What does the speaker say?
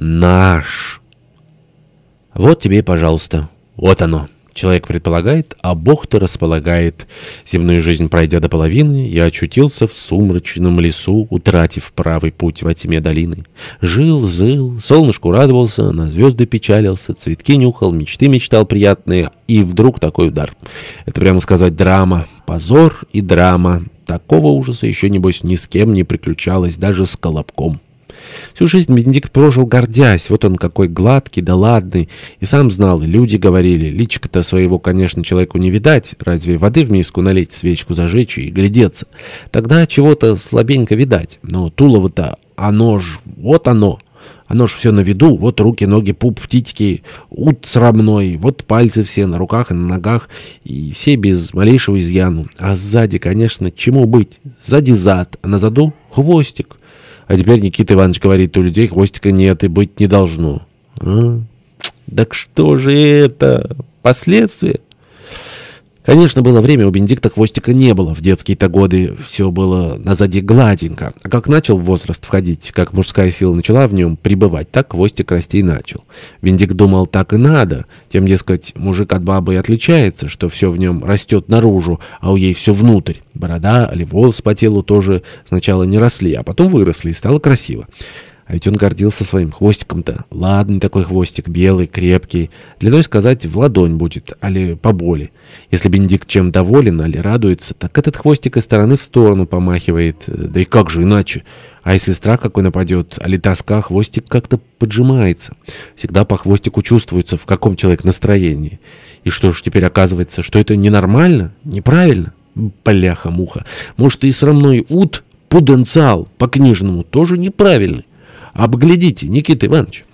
Наш. Вот тебе пожалуйста. Вот оно. Человек предполагает, а Бог-то располагает. Земную жизнь пройдя до половины, я очутился в сумрачном лесу, утратив правый путь во тьме долины. Жил, зыл, солнышку радовался, на звезды печалился, цветки нюхал, мечты мечтал приятные, и вдруг такой удар. Это прямо сказать драма, позор и драма. Такого ужаса еще, небось, ни с кем не приключалось, даже с Колобком. Всю жизнь Бенедикт прожил гордясь, вот он какой гладкий да ладный, и сам знал, и люди говорили, личика-то своего, конечно, человеку не видать, разве воды в миску налить, свечку зажечь и глядеться. Тогда чего-то слабенько видать, но Тулово-то, оно ж, вот оно. Оно ж все на виду, вот руки, ноги, пуп, птички, ут срамной, вот пальцы все на руках и на ногах, и все без малейшего изъяну. А сзади, конечно, чему быть? Сзади зад, а на заду хвостик. А теперь Никита Иванович говорит, у людей хвостика нет и быть не должно. А? Так что же это? Последствия? Конечно, было время, у Бенедикта хвостика не было. В детские-то годы все было назади гладенько. А как начал возраст входить, как мужская сила начала в нем пребывать, так хвостик расти и начал. Бенедикт думал, так и надо. Тем, дескать, мужик от бабы и отличается, что все в нем растет наружу, а у ей все внутрь. Борода или волос по телу тоже сначала не росли, а потом выросли и стало красиво. А ведь он гордился своим хвостиком-то. Ладный такой хвостик, белый, крепкий. Длиной сказать, в ладонь будет, али поболе. Если Бенедикт чем доволен, али радуется, так этот хвостик из стороны в сторону помахивает. Да и как же иначе? А если страх какой нападет, али тоска, хвостик как-то поджимается. Всегда по хвостику чувствуется, в каком человек настроении. И что ж теперь оказывается, что это ненормально, неправильно? Бляха-муха. Может и срамной ут, потенциал по-книжному тоже неправильный. Обглядите, Никита Иванович.